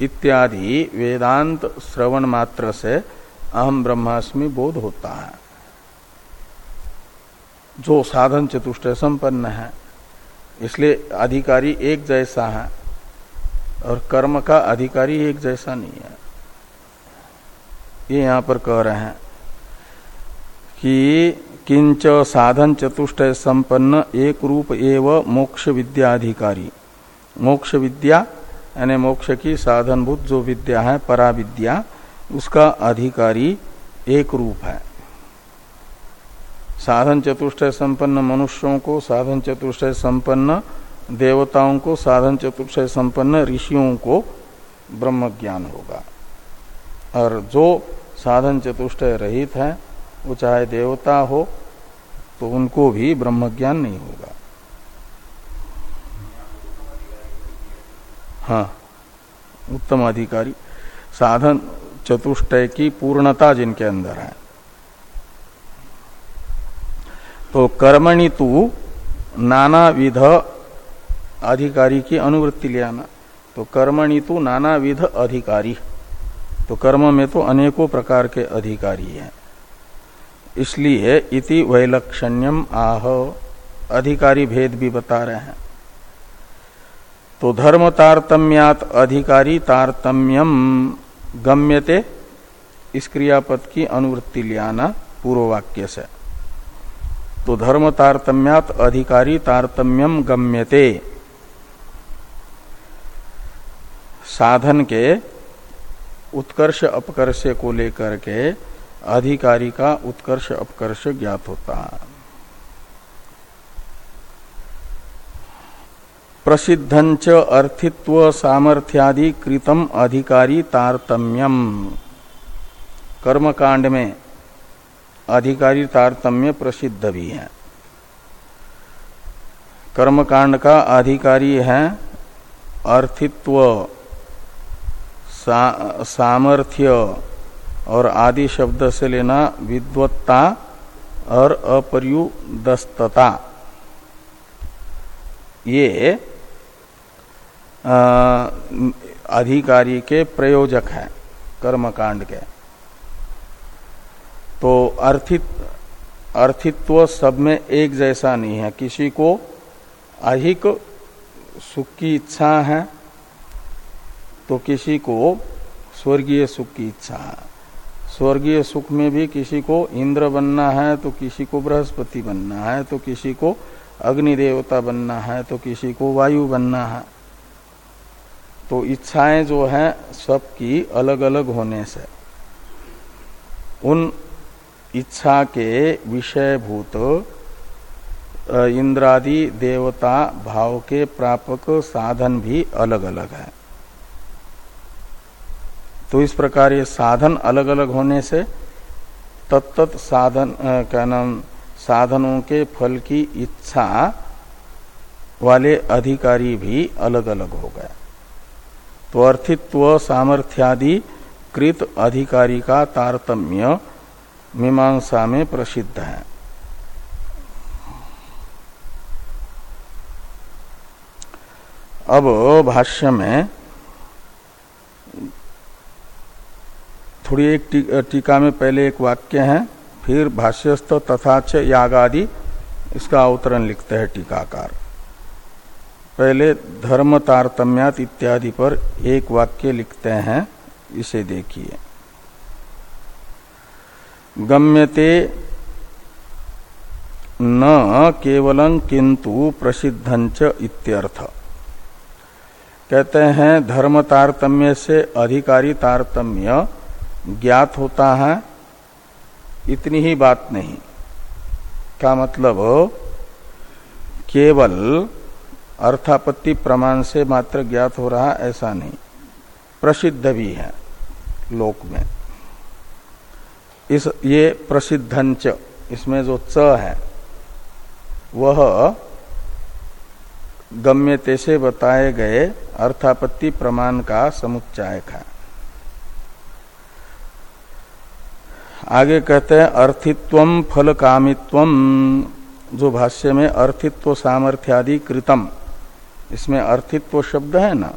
इत्यादि वेदांत श्रवण मात्र से अहम ब्रह्मास्मि बोध होता है। जो साधन चतुष्ट संपन्न है, इसलिए अधिकारी एक जैसा है और कर्म का अधिकारी एक जैसा नहीं है। ये यहाँ पर कह रहे हैं कि किंच साधन चतुष्ट संपन्न एक रूप एव मोक्ष विद्याधिकारी मोक्ष विद्या यानी मोक्ष की साधनभूत जो विद्या है परा विद्या उसका अधिकारी एक रूप है। साधन चतुष्टय संपन्न मनुष्यों को, साधन चतुष्टय संपन्न देवताओं को, साधन चतुष्टय संपन्न ऋषियों को ब्रह्म ज्ञान होगा। और जो साधन चतुष्टय रहित है, वो चाहे देवता हो तो उनको भी ब्रह्म ज्ञान नहीं होगा। हाँ उत्तम अधिकारी साधन चतुष्टय की पूर्णता जिनके अंदर है। तो कर्मणि तु नाना विध अधिकारी की अनुवृत्ति ले आना। तो कर्मणि तु नाना विध अधिकारी। तो कर्म में तो अनेकों प्रकार के अधिकारी हैं। इसलिए इति वैलक्षण्यम आह। अधिकारी भेद भी बता रहे हैं। तो धर्म तारतम्यात अधिकारी तारतम्यम गम्यते। इस क्रियापद की अनुवृत्ति लियाना पूर्व वाक्य से। तो धर्म तारतम्यात अधिकारी तारतम्यम गम्यते। साधन के उत्कर्ष अपकर्ष को लेकर के अधिकारी का उत्कर्ष अपकर्ष ज्ञात होता। है प्रसिद्धंच अर्थित्व सामर्थ्यादि कृतम अधिकारी तारतम्यम। कर्मकांड में अधिकारी तारतम्य प्रसिद्ध भी है। कर्मकांड का अधिकारी है अर्थित्व सा, सामर्थ्य और आदि शब्द से लेना विद्वत्ता और अपर्युदस्तता। ये अधिकारी के प्रयोजक है, कर्मकांड के। तो अर्थित, अर्थित्व सब में एक जैसा नहीं है। किसी को अधिक सुख की इच्छा है तो किसी को स्वर्गीय सुख की इच्छा है। स्वर्गीय सुख में भी किसी को इंद्र बनना है तो किसी को बृहस्पति बनना है तो किसी को अग्नि देवता बनना है तो किसी को वायु बनना है। तो इच्छाएँ जो है सबकी अलग अलग होने से। उन इच्छा के विषयभूत इंद्रादि देवता भाव के प्रापक साधन भी अलग अलग है। तो इस प्रकार ये साधन अलग अलग होने से तत्त साधन क्या नाम, साधनों के फल की इच्छा वाले अधिकारी भी अलग अलग हो गए। तो अर्थित्व सामर्थ्यादि, कृत अधिकारी का तारतम्य मीमांसा में प्रसिद्ध है। अब भाष्य में थोड़ी एक टीका में पहले एक वाक्य है, फिर भाष्यस्थ तथा च यागादि, इसका अवतरण लिखते हैं टीकाकार। पहले धर्म तारतम्यात इत्यादि पर एक वाक्य लिखते हैं, इसे देखिए। गम्यते न केवलं किंतु प्रसिद्धंच इत्यर्थ। कहते हैं धर्म तारतम्य से अधिकारी तारतम्य ज्ञात होता है, इतनी ही बात नहीं। का मतलब? केवल अर्थापत्ति प्रमाण से मात्र ज्ञात हो रहा ऐसा नहीं। प्रसिद्ध भी है लोक में। इस, ये प्रसिद्धंच, इसमें जो च है, वह गम्यते से बताए गए अर्थापत्ति प्रमाण का समुच्चायक है। आगे कहते हैं, अर्थित्व फल कामित्व जो भाष्य में अर्थित्व सामर्थ्यादि कृतम। इसमें अर्थित्व शब्द है ना?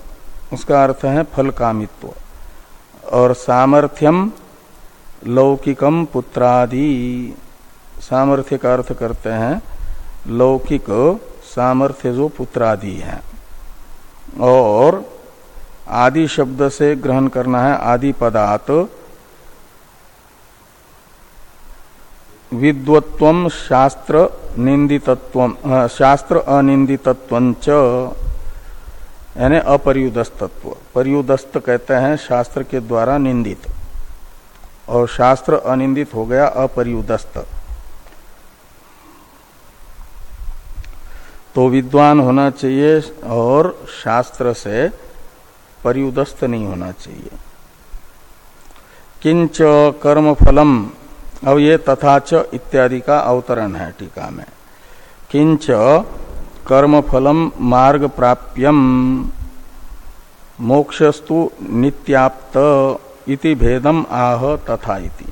उसका अर्थ है फल कामित्व और सामर्थ्यम लौकिकम पुत्रादि। सामर्थ्य का अर्थ करते हैं, लौकिक सामर्थ्य जो पुत्रादि है। और आदि शब्द से ग्रहण करना है आदि पदात विद्वत्व शास्त्र निंदितत्व, शास्त्र अनिंदितत्व यानी अपर्युदस्तत्व पर्युदस्त कहते हैं शास्त्र के द्वारा निंदित। और शास्त्र अनिंदित हो गया अपर्युदस्त। तो विद्वान होना चाहिए और शास्त्र से परिउदस्त नहीं होना चाहिए। किंच कर्म फलम अब ये तथाच इत्यादि का अवतरण है टीका में। किंच कर्म फलम मार्ग प्राप्यम मोक्षस्तु नित्याप्त इति भेदम आह तथा इति।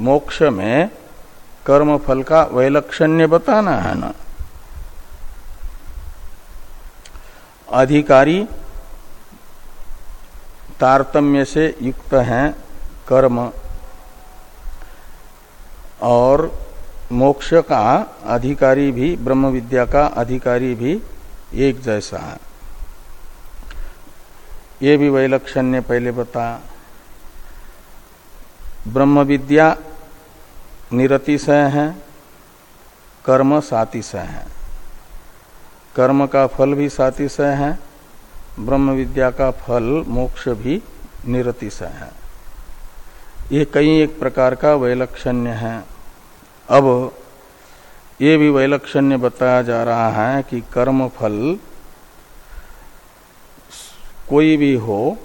मोक्ष में कर्म फल का वैलक्षण्य बताना है ना? अधिकारी तारतम्य से युक्त हैं कर्म और मोक्ष का अधिकारी भी ब्रह्म विद्या का अधिकारी भी एक जैसा है। ये भी वैलक्षण्य पहले बता। ब्रह्म विद्या निरतिशय है, कर्म सातिशय है। कर्म का फल भी सातिशय है ब्रह्म विद्या का फल, मोक्ष भी निरतिशय है। ये कई एक प्रकार का वैलक्षण्य है। अब ये भी वैलक्षण्य बताया जा रहा है कि कर्म फल कोई भी हो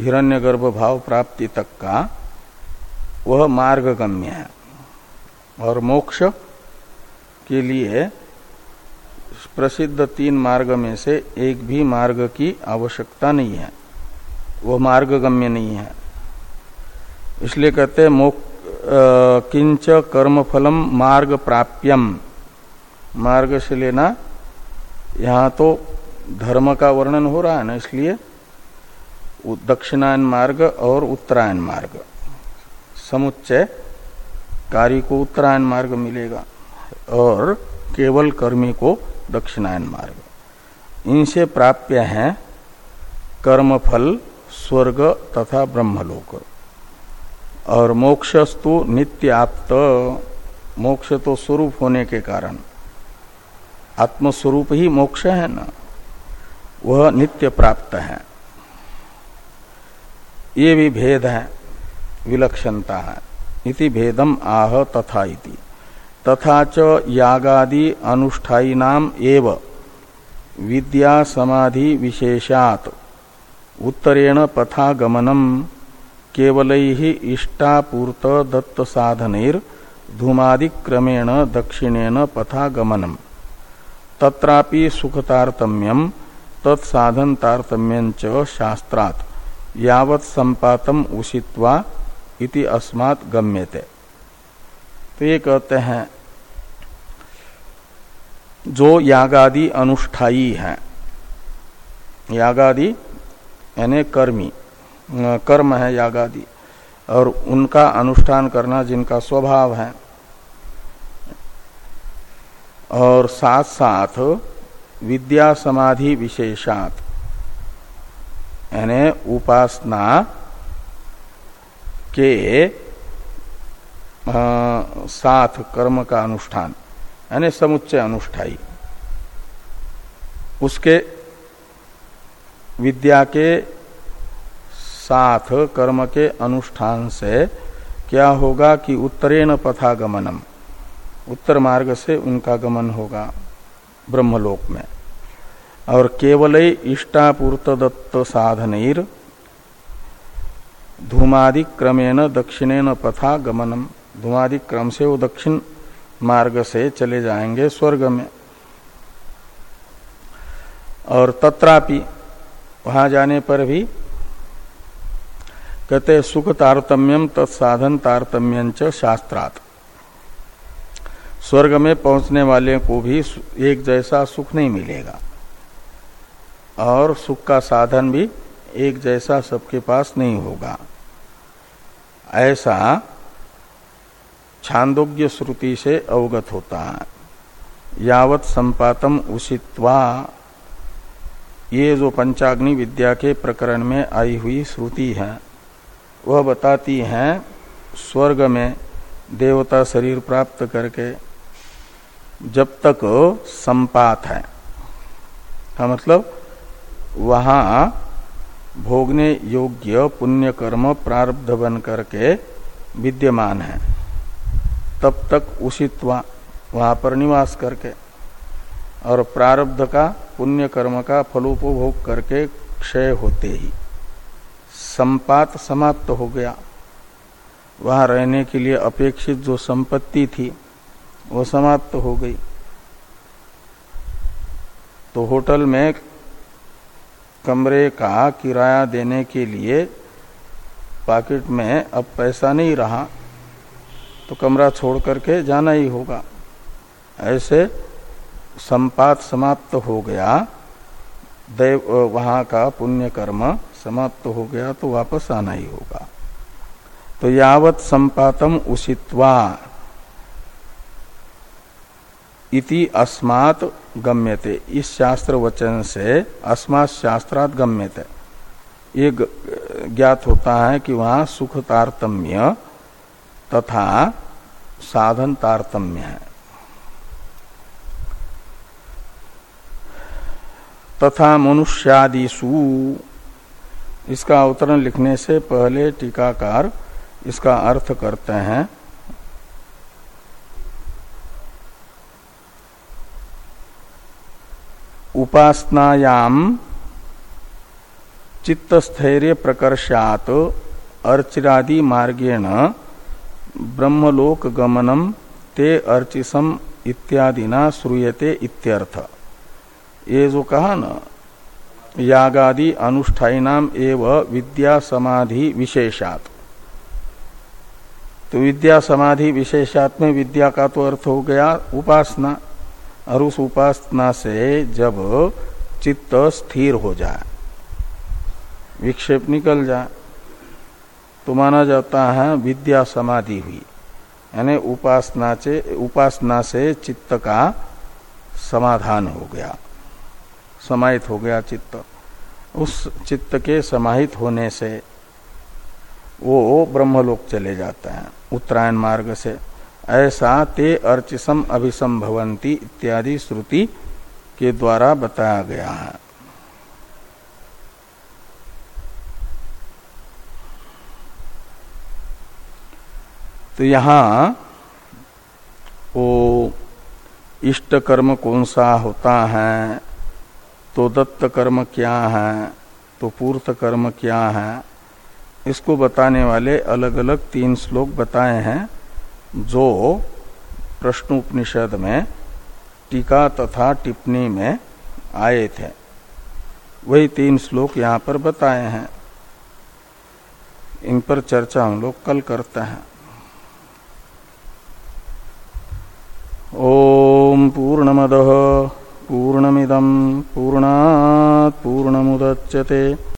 हिरण्यगर्भ भाव प्राप्ति तक का, वह मार्ग गम्य है। और मोक्ष के लिए प्रसिद्ध तीन मार्ग में से एक भी मार्ग की आवश्यकता नहीं है। वह मार्ग गम्य नहीं है। इसलिए कहते मोक किंच कर्म फलम मार्ग प्राप्यम मार्ग से लेना यहाँ तो धर्म का वर्णन हो रहा है ना, इसलिए दक्षिणायन मार्ग और उत्तरायण मार्ग। समुच्चय कार्य को उत्तरायण मार्ग मिलेगा और केवल कर्मी को दक्षिणायन मार्ग। इनसे प्राप्य है कर्मफल, स्वर्ग तथा ब्रह्मलोक। और मोक्षस्तु नित्याप्त। मोक्ष तो स्वरूप होने के कारण। आत्मस्वरूप ही मोक्ष है ना? वह नित्य प्राप्त है। ये भी भेद है, विलक्षणता है। इति भेदम आह तथा इति। तथा च यागादि अनुष्ठाई नाम एव। विद्या समाधि विशेषात। उत्तरेण पथा गमनम केवल ही इष्टापूर्त दत्त साधनेर धूमादिक्रमेण दक्षिणेन पथागमनम। तत्रापि सुखतारतम्यम तत्साधन तारतम्यंच शास्त्रात यावत संपातम उषित्वा इति अस्मात् गम्यते। तो ये कहते हैं, जो यागादि अनुष्ठाई है, यागादि यानी कर्मी कर्म है यागादि। और उनका अनुष्ठान करना जिनका स्वभाव है। और साथ साथ विद्या समाधि विशेषात यानी उपासना के आ, साथ कर्म का अनुष्ठान यानी समुच्चय अनुष्ठाई उसके विद्या के साथ कर्म के अनुष्ठान से क्या होगा कि उत्तरेण पथागमनम, उत्तर मार्ग से उनका गमन होगा ब्रह्मलोक में। और केवल इष्टापूर्त दत्त साधन धूमादि क्रमेण दक्षिणेन पथा गमनम धूमादि क्रम से वो दक्षिण मार्ग से चले जाएँगे स्वर्ग में। और तत्रापि वहाँ जाने पर भी कहते सुख तारतम्यम तत्साधन तारतम्यंच शास्त्रात। स्वर्ग में पहुँचने वाले को भी एक जैसा सुख नहीं मिलेगा। और सुख का साधन भी एक जैसा सबके पास नहीं होगा। ऐसा छांदोग्य श्रुति से अवगत होता है। यावत संपातम उषित्वा, ये जो पंचाग्नि विद्या के प्रकरण में आई हुई श्रुति है वह बताती है, स्वर्ग में देवता शरीर प्राप्त करके जब तक संपात है। का मतलब वहाँ भोगने योग्य पुण्य कर्म प्रारब्ध बन करके विद्यमान है। तब तक उषित वहाँ पर निवास करके और प्रारब्ध का पुण्य कर्म का फलोपभोग करके क्षय होते ही। संपात समाप्त हो गया। वहाँ रहने के लिए अपेक्षित जो संपत्ति थी, वो समाप्त हो गई। तो होटल में कमरे का किराया देने के लिए पॉकेट में अब पैसा नहीं रहा तो कमरा छोड़ करके जाना ही होगा। ऐसे संपात समाप्त हो गया। देव, वहाँ का पुण्य कर्म समाप्त हो गया तो वापस आना ही होगा। तो यावत संपातम उषित्वा इति अस्मात् गम्यते। इस शास्त्र वचन से अस्मात् शास्त्रात गम्यते। ये ज्ञात होता है कि वहाँ सुख तारतम्य तथा साधन तारतम्य है। तथा मनुष्यादिशु इसका अवतरण लिखने से पहले टीकाकार इसका अर्थ करते हैं। उपासनायाम चित्तस्थैर्य प्रकर्षात अर्चिरादि मार्गेण ब्रह्मलोक गमनम ते अर्चिसम इत्यादि न श्रूयते इत्यर्थ। ये जो कहा न यागादि अनुष्ठाई नाम एव विद्या समाधि विशेषात। तो विद्या समाधि विशेषात में विद्या का तो अर्थ हो गया उपासना। और उस उपासना से जब चित्त स्थिर हो जाए, विक्षेप निकल जाए तो माना जाता है विद्या समाधि हुई। यानी उपासना से उपासना से चित्त का समाधान हो गया। समाहित हो गया चित्त। उस चित्त के समाहित होने से वो ब्रह्मलोक चले जाते हैं, उत्तरायण मार्ग से। ऐसा ते अर्चिसम अभिसंभवंती इत्यादि श्रुति के द्वारा बताया गया है। तो यहाँ वो इष्ट कर्म कौन सा होता है तो दत्त कर्म क्या है तो पूर्त कर्म क्या है, इसको बताने वाले अलग अलग तीन श्लोक बताए हैं, जो प्रश्नोपनिषद में टीका तथा टिप्पणी में आए थे। वही तीन श्लोक यहाँ पर बताए हैं। इन पर चर्चा हम लोग कल करते हैं। ओम पूर्णमद पूर्णमिदम पूर्णा पूर्णमुदच्यते।